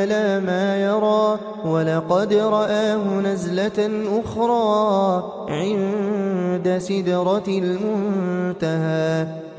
على ما يرى ولقد رآه نزلة أخرى عند سدرة المنتهى.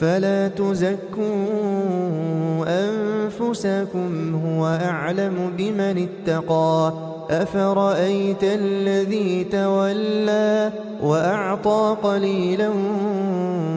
فلا تزكوا أنفسكم هو أعلم بمن اتقى. أفرأيت الذي تولى وأعطى قليلا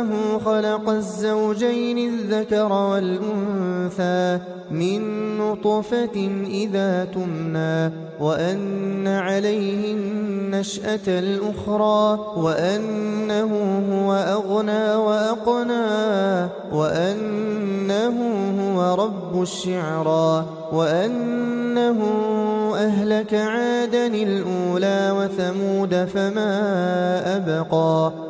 أنه خلق الزوجين الذكر والأنثى من نطفة إذا تمنى وأن عليه النشأة الأخرى وأنه هو أغنى وأقنى وأنه هو رب الشعرى وأنه أهلك عادا الأولى وثمود فما أبقى.